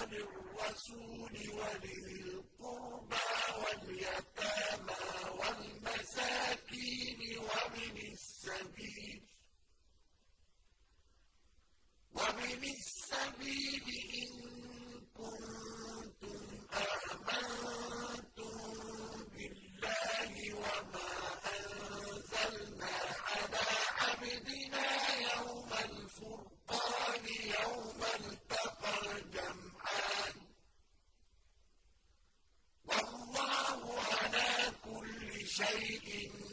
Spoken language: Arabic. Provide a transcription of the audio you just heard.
وَلِلرَّسُولِ وَلِذِي الْقُرْبَىٰ وَالْيَتَامَىٰ وَالْمَسَاكِينِ وَابْنِ السَّبِيلِ وَابْنِ السَّبِيلِ شيء